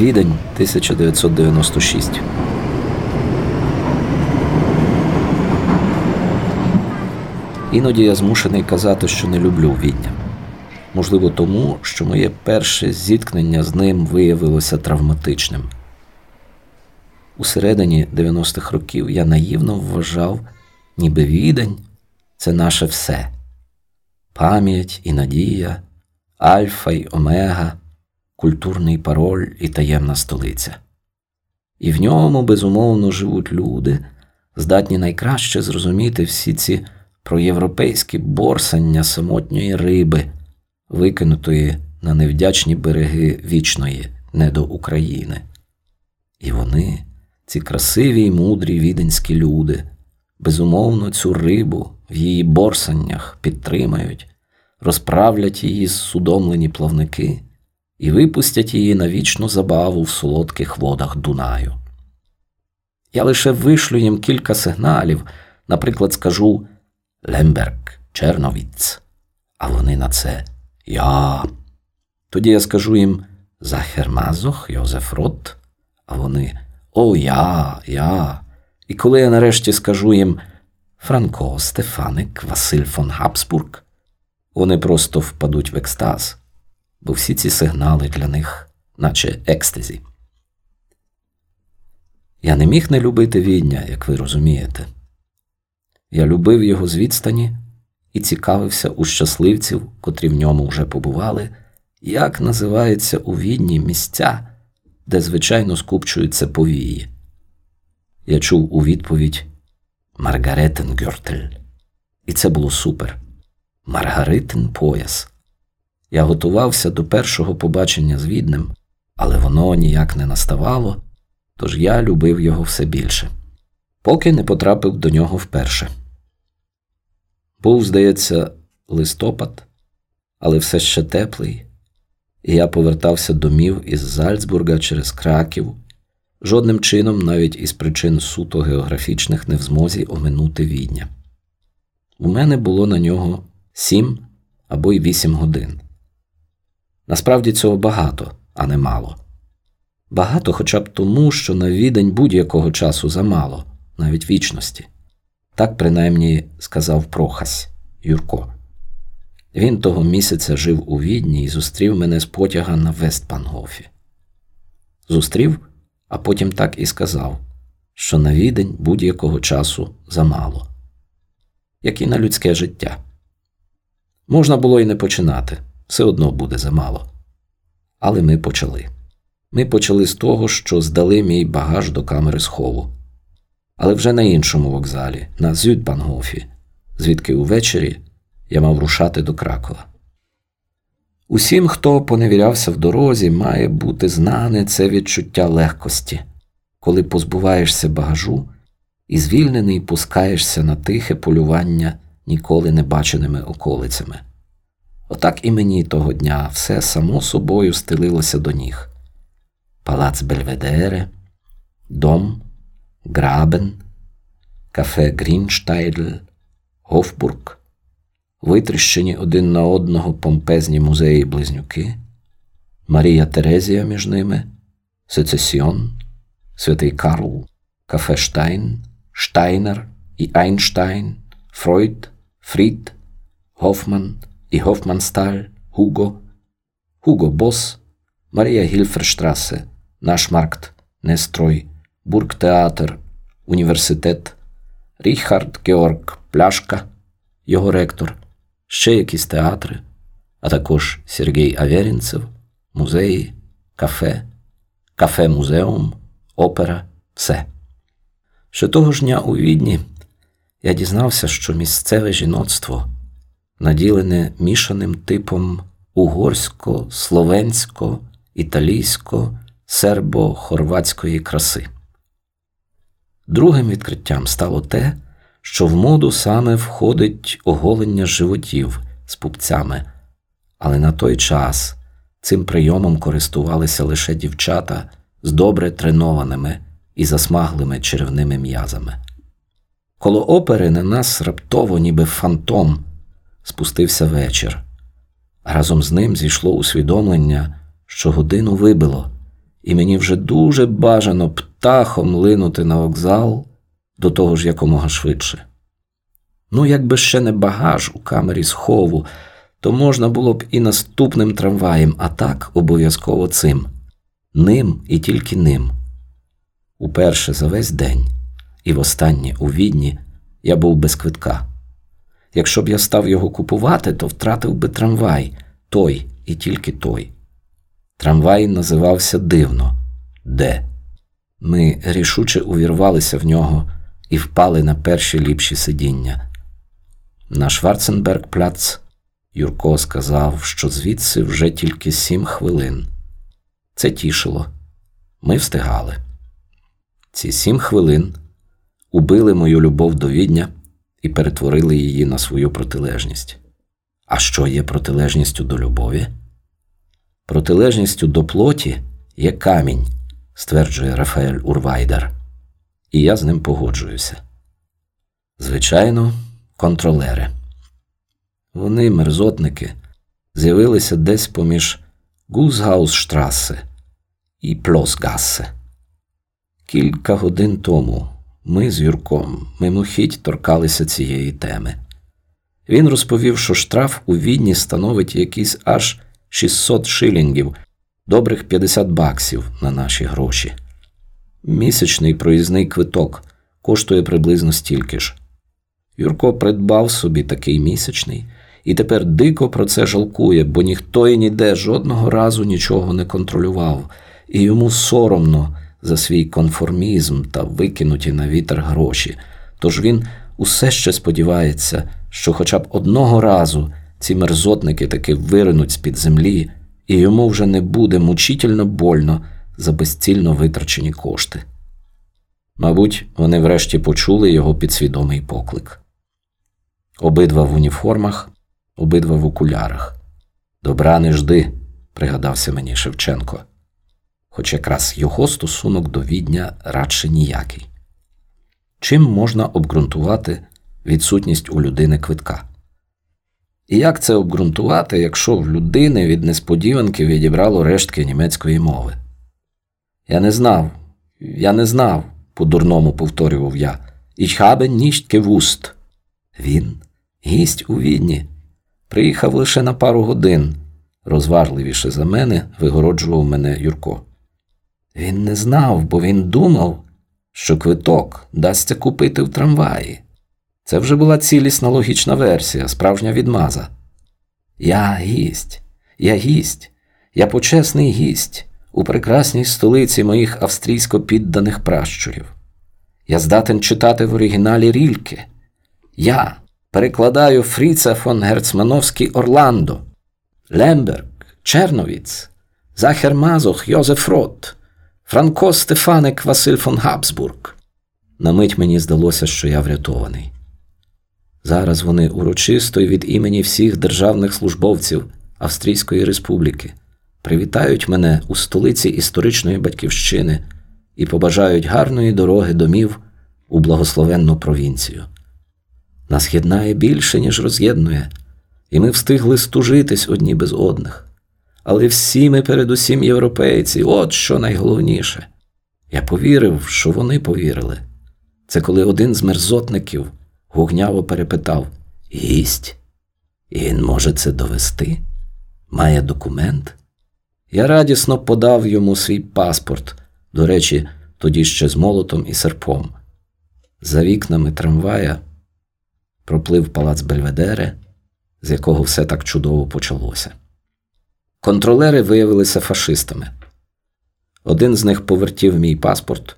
Відень 1996. Іноді я змушений казати, що не люблю Відня. Можливо, тому, що моє перше зіткнення з ним виявилося травматичним. У середині 90-х років я наївно вважав, ніби відень це наше все пам'ять і надія, альфа й омега, культурний пароль і таємна столиця. І в ньому, безумовно, живуть люди, здатні найкраще зрозуміти всі ці проєвропейські борсання самотньої риби, викинутої на невдячні береги вічної недоукраїни. І вони, ці красиві й мудрі віденські люди, безумовно, цю рибу в її борсаннях підтримають, розправлять її судомлені плавники і випустять її на вічну забаву в солодких водах Дунаю. Я лише вишлю їм кілька сигналів, наприклад, скажу Лемберг, Черновіц, а вони на це Я. Тоді я скажу їм Захермазох, Йозеф Рот, а вони О, я, я. І коли я нарешті скажу їм Франко, Стефаник, Василь фон Габсбург, вони просто впадуть в екстаз, бо всі ці сигнали для них, наче екстазі. Я не міг не любити відня, як ви розумієте. Я любив його з відстані і цікавився у щасливців, котрі в ньому вже побували, як називаються у відні місця, де звичайно скупчуються повії. Я чув у відповідь Маргаретенгюртель. І це було супер. Маргаритин пояс. Я готувався до першого побачення з віднем, але воно ніяк не наставало, тож я любив його все більше, поки не потрапив до нього вперше. Був, здається, листопад, але все ще теплий, і я повертався домів із Зальцбурга через Краків, жодним чином, навіть із причин суто географічних, не в змозі оминути відня. У мене було на нього сім або й вісім годин. Насправді цього багато, а не мало. Багато хоча б тому, що на відень будь-якого часу замало, навіть вічності. Так принаймні сказав Прохас Юрко. Він того місяця жив у відні і зустрів мене з потяга на Вестпангофі. Зустрів, а потім так і сказав, що на відень будь-якого часу замало, як і на людське життя. Можна було і не починати, все одно буде замало. Але ми почали. Ми почали з того, що здали мій багаж до камери схову але вже на іншому вокзалі, на Зюдбангофі, звідки увечері я мав рушати до Кракова. Усім, хто поневірявся в дорозі, має бути знане це відчуття легкості, коли позбуваєшся багажу і звільнений пускаєшся на тихе полювання ніколи не баченими околицями. Отак і мені того дня все само собою стелилося до ніг. Палац Бельведере, дом Грабен, кафе Грінштайдл, Гофбург, витріщені один на одного помпезні музеї близнюки, Марія Терезія між ними, Сецесіон, Святий Карл, Кафе Штайн, Штайнер і Айнштайн, Фройд, Фрід, Гофман і Гофмансталь, Хуго, Хуго Бос, Маріягільферштрасе, Нашмаркт, Нестрой, Бургтеатр, університет, Ріхард Георг Пляшка, його ректор, ще якісь театри, а також Сергій Авєрінцев, музеї, кафе, кафе-музеум, опера, все. Ще того ж дня у Відні я дізнався, що місцеве жіноцтво наділене мішаним типом угорсько, словенсько, італійсько, сербо-хорватської краси. Другим відкриттям стало те, що в моду саме входить оголення животів з пупцями, але на той час цим прийомом користувалися лише дівчата з добре тренованими і засмаглими черевними м'язами. Коло опери на нас раптово, ніби фантом, спустився вечір, разом з ним зійшло усвідомлення, що годину вибило, і мені вже дуже бажано птахом линути на вокзал, до того ж якомога швидше. Ну, якби ще не багаж у камері схову, то можна було б і наступним трамваєм, а так обов'язково цим. Ним і тільки ним. Уперше за весь день, і востаннє у відні я був без квитка. Якщо б я став його купувати, то втратив би трамвай, той і тільки той. Трамвай називався дивно Де. Ми рішуче увірвалися в нього і впали на перші ліпші сидіння. На Шварценберг пляц Юрко сказав, що звідси вже тільки сім хвилин. Це тішило. Ми встигали. Ці сім хвилин убили мою любов до відня і перетворили її на свою протилежність. А що є протилежністю до любові? Протилежністю до плоті є камінь, стверджує Рафаель Урвайдер, і я з ним погоджуюся. Звичайно, контролери. Вони, мерзотники, з'явилися десь поміж Гузгаусштрасе і Плосгассе. Кілька годин тому ми з Юрком мимохідь торкалися цієї теми. Він розповів, що штраф у відні становить якісь аж 600 шилінгів, добрих 50 баксів на наші гроші. Місячний проїзний квиток коштує приблизно стільки ж. Юрко придбав собі такий місячний і тепер дико про це жалкує, бо ніхто і ніде жодного разу нічого не контролював, і йому соромно за свій конформізм та викинуті на вітер гроші. Тож він усе ще сподівається, що хоча б одного разу ці мерзотники таки виринуть з-під землі, і йому вже не буде мучительно больно за безцільно витрачені кошти. Мабуть, вони врешті почули його підсвідомий поклик. Обидва в уніформах, обидва в окулярах. Добра не жди, пригадався мені Шевченко, хоч якраз його стосунок до відня радше ніякий. Чим можна обґрунтувати відсутність у людини квитка? І як це обґрунтувати, якщо в людини від несподіванки відібрало рештки німецької мови? Я не знав, я не знав, по-дурному повторював я. Ich habe nicht gewusst. Він, гість у відні, приїхав лише на пару годин, розважливіше за мене, вигороджував мене Юрко. Він не знав, бо він думав, що квиток дасться купити в трамваї. Це вже була цілісна логічна версія, справжня відмаза. Я гість, я гість, я почесний гість у прекрасній столиці моїх австрійсько підданих пращурів. Я здатен читати в оригіналі рільки. Я перекладаю Фріца фон Герцмановський Орландо, Лемберг, Черновіц, Захер Мазох, Йозеф Рот, Франко Стефаник Василь фон Габсбург. На мить мені здалося, що я врятований. Зараз вони урочисто від імені всіх державних службовців Австрійської Республіки привітають мене у столиці історичної батьківщини і побажають гарної дороги домів у благословенну провінцію. Нас єднає більше, ніж роз'єднує, і ми встигли стужитись одні без одних. Але всі ми, передусім, європейці, от що найголовніше. Я повірив, що вони повірили. Це коли один з мерзотників гугняво перепитав Гість, і він може це довести? Має документ? Я радісно подав йому свій паспорт, до речі, тоді ще з молотом і серпом. За вікнами трамвая проплив палац Бельведере, з якого все так чудово почалося. Контролери виявилися фашистами. Один з них повертів мій паспорт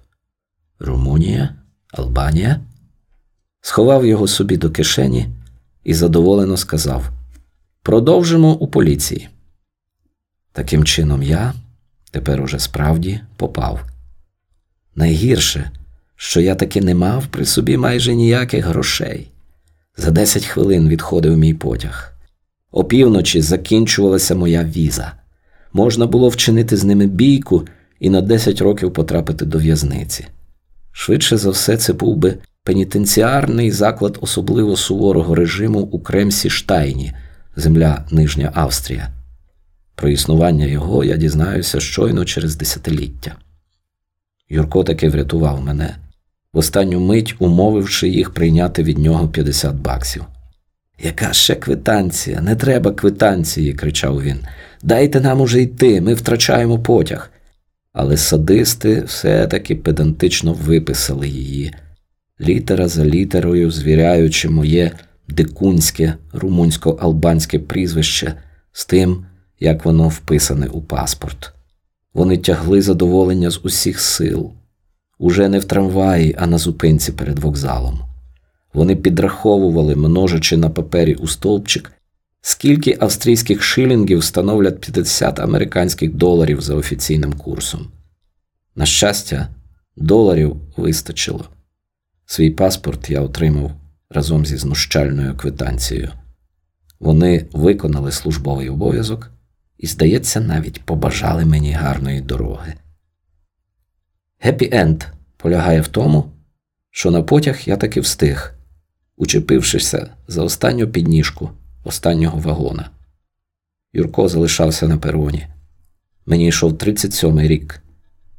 Румунія, Албанія, сховав його собі до кишені і задоволено сказав: Продовжимо у поліції. Таким чином, я тепер уже справді попав. Найгірше, що я таки не мав при собі майже ніяких грошей. За десять хвилин відходив мій потяг. Опівночі закінчувалася моя віза. Можна було вчинити з ними бійку і на 10 років потрапити до в'язниці. Швидше за все, це був би пенітенціарний заклад особливо суворого режиму у Кремсі Штайні, земля Нижня Австрія. Про існування його я дізнаюся щойно через десятиліття. Юрко таки врятував мене, в останню мить умовивши їх прийняти від нього 50 баксів. Яка ще квитанція? Не треба квитанції, кричав він. Дайте нам уже йти, ми втрачаємо потяг. Але садисти все-таки педантично виписали її, літера за літерою, звіряючи моє дикунське румунсько-албанське прізвище з тим, як воно вписане у паспорт. Вони тягли задоволення з усіх сил, уже не в трамваї, а на зупинці перед вокзалом. Вони підраховували, множачи на папері у стовпчик, скільки австрійських шилінгів становлять 50 американських доларів за офіційним курсом. На щастя, доларів вистачило. Свій паспорт я отримав разом зі знущальною квитанцією. Вони виконали службовий обов'язок і, здається, навіть побажали мені гарної дороги. Геппі енд полягає в тому, що на потяг я таки встиг, учепившися за останню підніжку останнього вагона. Юрко залишався на пероні. Мені йшов 37-й рік,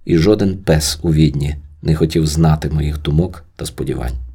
і жоден пес у відні не хотів знати моїх думок та сподівань.